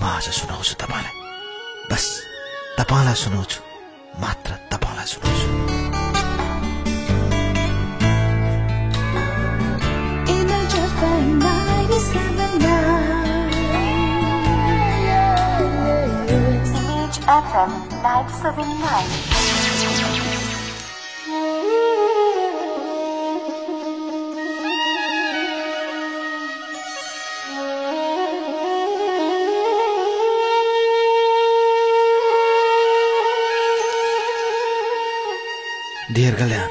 म आज सुनाउँछु तपाईँलाई। बस तपाईँलाई सुनाउँछु मात्र तपाईँलाई सुनाउँछु। FM 979 धेर कल्याण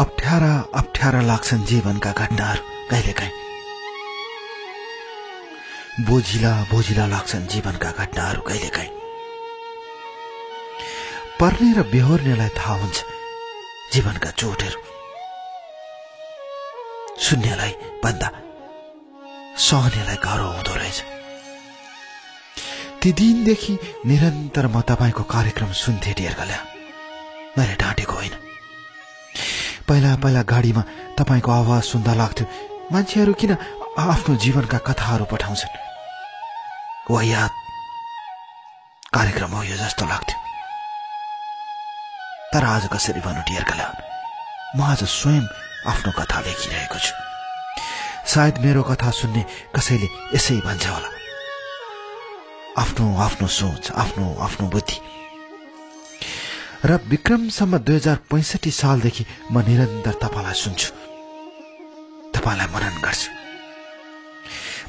अप्ठ्यारा अप्ठ्यारा लाग्छन् जीवनका घटनाहरू कहिलेकाहीँ। बोझिला बोझिला लाग्छन् जीवनका घटनाहरू कहिलेकाहीँ। पर्ने र बेहोर्नेलाई थाहा हुन्छ जीवनका चोटहरू। सुन्नेलाई भन्दा सहनेलाई गाह्रो हुँदो रहेछ। ती दिनदेखि निरन्तर म तपाईँको कार्यक्रम सुन्थे कल्याण मैले ढाँटेको होइन। पहिला पहिला गाडीमा तपाईँको आवाज सुन्दा लाग्थ्यो। मान्छेहरू किन आफ्नो जीवनका कथाहरू पठाउँछन्? वायात कार्यक्रम हो यो जस्तो लाग्थ्यो। तर आज कसरी भन्नु डियर म आज स्वयं आफ्नो कथा लेखिरहेको छु। सायद मेरो कथा सुन्ने कसैले यसै भन्छ होला। आफ्नो आफ्नो सोच आफ्नो आफ्नो बुद्धि। र विक्रमसम्म दुई हजार पैँसठी सालदेखि म निरन्तर तपाईँलाई सुन्छु। तपाईँलाई मनन गर्छु।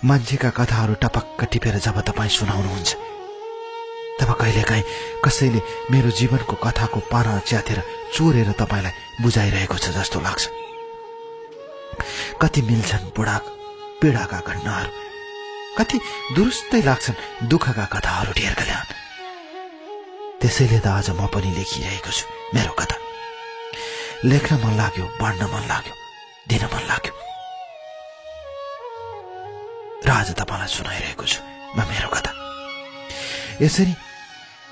मान्छेका कथाहरू टपक्क टिपेर जब तपाईँ सुनाउनुहुन्छ तब कहिलेकाहीँ कसैले मेरो जीवनको कथाको पाना च्यातेर चोरेर तपाईँलाई बुझाइरहेको छ जस्तो लाग्छ। कति मिल्छन् बुढा पीडाका घटनाहरू कति दुरुस्तै लाग्छन् दुःखका कथाहरू ढेर कल्याण त्यसैले त आज म पनि लेखिरहेको छु मेरो कथा। लेख्न मन लाग्यो पढ्न मन लाग्यो दिन मन लाग्यो। र आज तपाईँलाई सुनाइरहेको छु म मेरो कथा। यसरी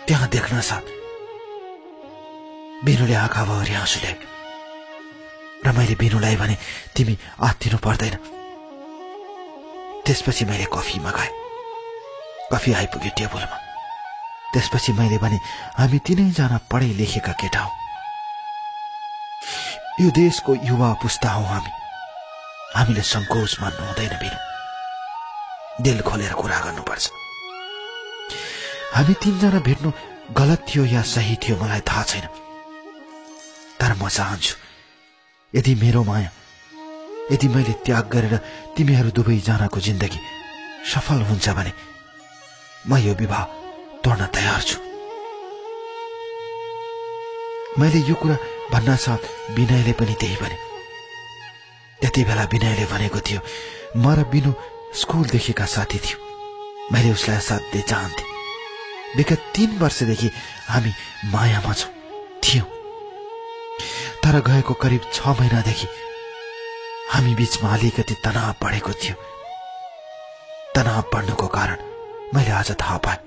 त्यहाँ देख्न साथ। बिनुले आँखा भरि आँसु ल्यायो र मैले बिनुलाई भने तिमी आत्तिनु पर्दैन। त्यसपछि मैले कफी मगाएँ। कफी आइपुग्यो टेबलमा। त्यसपछि मैले भने हामी तिनैजना पढे लेखेका केटा हौ। यो देशको युवा पुस्ता हौ हामी। हामीले सङ्कोच मान्नु हुँदैन बिनु। दिल खोलेर कुरा गर्नुपर्छ। हामी तिनजना भेट्नु गलत थियो या सही थियो मलाई थाहा छैन। तर म चाहन्छु यदि मेरो माया यदि मैले त्याग गरेर तिमीहरू दुवैजनाको जिन्दगी सफल हुन्छ भने म यो विवाह तोड्न तयार छु। मैले यो कुरा भन्न साथ विनयले पनि त्यही भने। त्यति बेला विनयले भनेको थियो म र बिनु स्कुलदेखिका साथी थियो। मैले उसलाई असाध्यै चाहन्थे। विगत तीन वर्षदेखि हामी मायामा छौँ थियौँ। तर गएको करिब छ महिनादेखि हामी बीचमा अलिकति तनाव बढेको थियो। तनाव बढ्नुको कारण मैले आज थाहा पाएँ।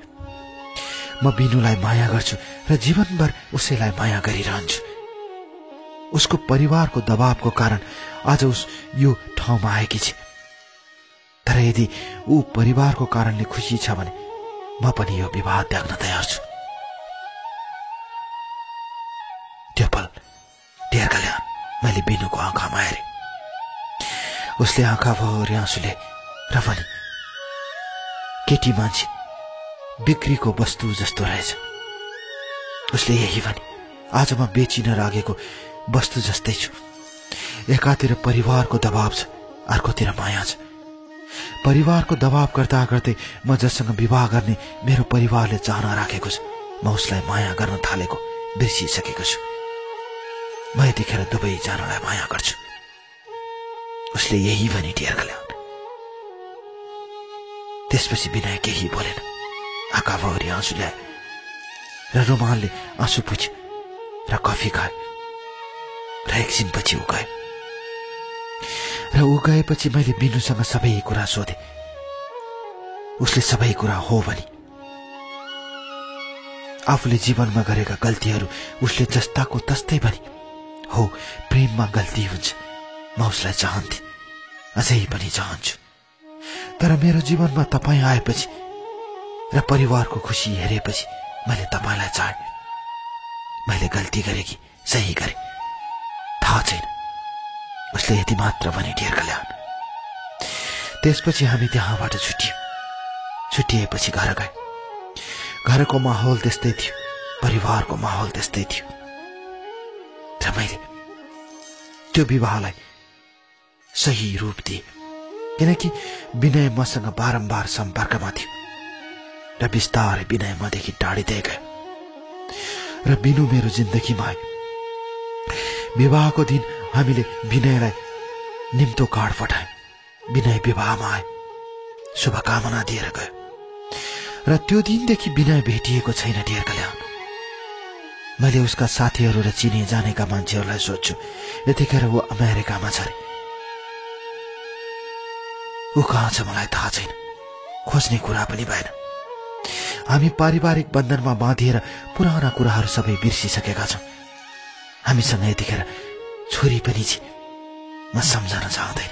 म बिनुलाई माया गर्छु र जीवनभर उसैलाई माया गरिरहन्छु। उसको परिवारको दबावको कारण आज उस यो ठाउँमा आएकी छ। तर यदि ऊ परिवारको कारणले खुसी छ भने म पनि यो विवाह त्याग्न तयार छु। त्यो पल कल्याण मैले बिनुको आँखामा हेरेँ। उसले आँखा भरि आँसुले र पनि केटी मान्छे बिक्रीको वस्तु जस्तो रहेछ। उसले यही भने आज म बेचिन लागेको वस्तु जस्तै छु। एकातिर परिवारको दबाव छ अर्कोतिर माया छ। परिवारको दबाव गर्दा गर्दै म जससँग विवाह गर्ने मेरो परिवारले चाहना राखेको छ म उसलाई माया गर्न थालेको बिर्सिसकेको छु। म यतिखेर दुवैजनालाई माया गर्छु। उसले यही भने कल्याण त्यसपछि बिना केही बोलेन। आँखा भरि आँसु ल्याए र रुमालले आँसु पुछ्यो र कफी खायो र एकछिनपछि ऊ गयो। र ऊ गएपछि मैले बिनुसँग सबै कुरा सोधेँ। उसले सबै कुरा हो भने। आफूले जीवनमा गरेका गल्तीहरू उसले जस्ताको तस्तै भने। हो प्रेममा गल्ती हुन्छ। म उसलाई चाहन्थे। अझै पनि चाहन्छु। तर मेरो जीवनमा तपाईँ आएपछि र परिवारको खुसी हेरेपछि मैले तपाईँलाई चाहे। मैले गल्ती गरेँ कि सही गरेँ। थाहा छैन। उसले यति मात्र भने ढेर कल्याण त्यसपछि हामी त्यहाँबाट छुट्यौँ। छुट्टिएपछि घर गए। घरको माहौल त्यस्तै थियो परिवारको माहौल त्यस्तै थियो। र मैले त्यो विवाहलाई सही रूप दिए किनकि विनय मसँग बारम्बार सम्पर्कमा थियो र बिस्तारै विनय मदेखि टाढिँदै गयो। र बिनु मेरो जिन्दगीमा आयो। विवाहको दिन हामीले विनयलाई निम्तो कार्ड पठायौँ। विनय विवाहमा आयो शुभकामना दिएर गयो। र त्यो दिनदेखि विनय भेटिएको छैन डियर कल्याण। मैले उसका साथीहरू र चिने जानेका मान्छेहरूलाई सोध्छु यतिखेर ऊ अमेरिकामा छ अरे ऊ कहाँ छ मलाई थाहा छैन। खोज्ने कुरा पनि भएन। हामी पारिवारिक बन्धनमा बाँधिएर पुराना कुराहरू सबै बिर्सिसकेका छौँ। हामीसँग यतिखेर छोरी पनि छ। म सम्झन चाहँदैन।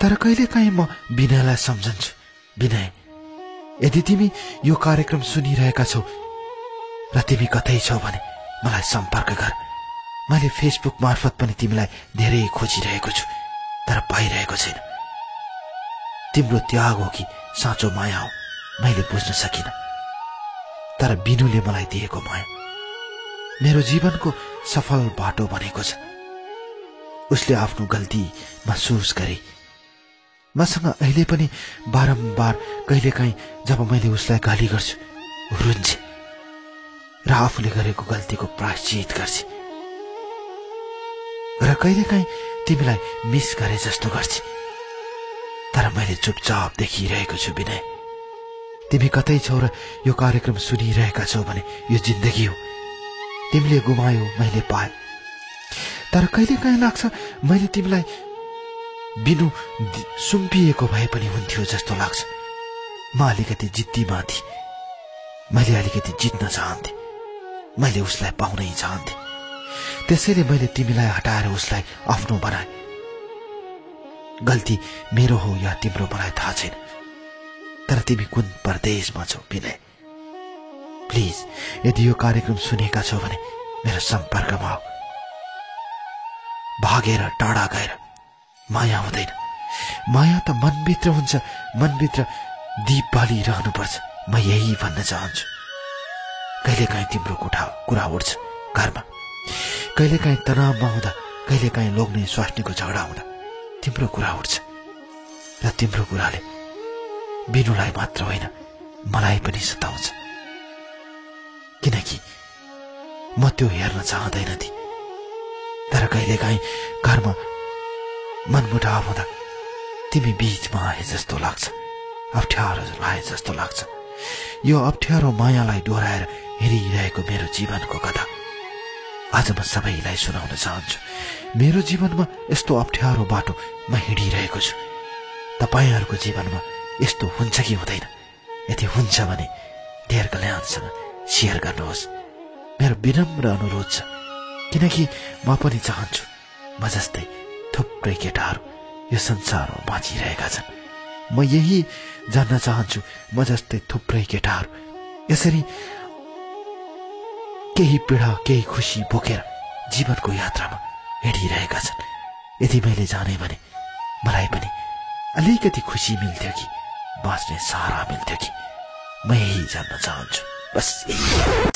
तर कहिलेकाहीँ म विनयलाई सम्झन्छु। विनय यदि तिमी यो कार्यक्रम सुनिरहेका छौ र तिमी कतै छौ भने मलाई सम्पर्क गर। मैले फेसबुक मार्फत पनि तिमीलाई धेरै खोजिरहेको छु तर पाइरहेको छैन। तिम्रो त्याग हो कि साँचो माया हो मैले बुझ्न सकिन। तर बिनुले मलाई दिएको माया मेरो जीवनको सफल बाटो बनेको छ। उसले आफ्नो गल्ती महसुस गरे। मसँग अहिले पनि बारम्बार कहिलेकाहीँ जब मैले उसलाई गाली गर्छु रुन्छ र आफूले गरेको गल्तीको प्राश्चित गर्छ। र कहिलेकाहीँ तिमीलाई मिस गरे जस्तो गर्छ। तर मैले चुपचाप देखिरहेको छु विनय। तिमी कतै छौ र यो कार्यक्रम सुनिरहेका छौ भने यो जिन्दगी हो। तिमीले गुमायो मैले पाए। तर कहिलेकाहीँ लाग्छ मैले तिमीलाई बिनु सुम्पिएको भए पनि हुन्थ्यो जस्तो लाग्छ। म अलिकति जिद्दीमा थिएँ। मैले अलिकति जित्न चाहन्थे। मैले उसलाई पाउनै चाहन्थे। त्यसैले मैले तिमीलाई हटाएर उसलाई आफ्नो बनाए। गल्ती मेरो हो या तिम्रो मलाई थाहा छैन। तर तिमी कुन परदेशमा छौ विनय? प्लिज यदि यो कार्यक्रम सुनेका छौ भने मेरो सम्पर्कमा आऊ। भागेर टाढा गएर माया हुँदैन। माया त मनभित्र हुन्छ मनभित्र दीप बालिरहनुपर्छ। म यही भन्न चाहन्छु। कहिलेकाहीँ तिम्रो कुठा कुरा उठ्छ घरमा। कहिलेकाहीँ तनावमा हुँदा कहिलेकाहीँ लोग्ने स्वास्नीको झगडा हुँदा तिम्रो कुरा उठ्छ। र तिम्रो कुराले बिनुलाई मात्र होइन मलाई पनि सताउँछ। किनकि म त्यो हेर्न चाहँदैन थिएँ तर कहिलेकाहीँ घरमा मनमुटाव हुँदा तिमी बीचमा आए जस्तो लाग्छ अप्ठ्यारो लाए जस्तो लाग्छ। यो अप्ठ्यारो मायालाई डोराएर हेरिरहेको मेरो जीवनको कथा आज म सबैलाई सुनाउन चाहन्छु। मेरो जीवनमा यस्तो अप्ठ्यारो बाटो म हिँडिरहेको छु। तपाईँहरूको जीवनमा यस्तो हुन्छ कि हुँदैन? यदि हुन्छ भने डेयर कल्याणसँग सेयर गर्नुहोस्। मेरो विनम्र अनुरोध छ। किनकि म पनि चाहन्छु म जस्तै थुप्रै केटाहरू यो संसारमा बाँचिरहेका छन्। म यही जान्न चाहन्छु म जस्तै थुप्रै केटाहरू। यसरी केही पीडा केही खुसी बोकेर जीवनको यात्रामा हिँडिरहेका छन्। यदि मैले जाने भने मलाई पनि अलिकति खुसी मिल्थ्यो कि बाँच्ने सहारा मिल्थ्यो कि म यही जान्न चाहन्छु। बस यही।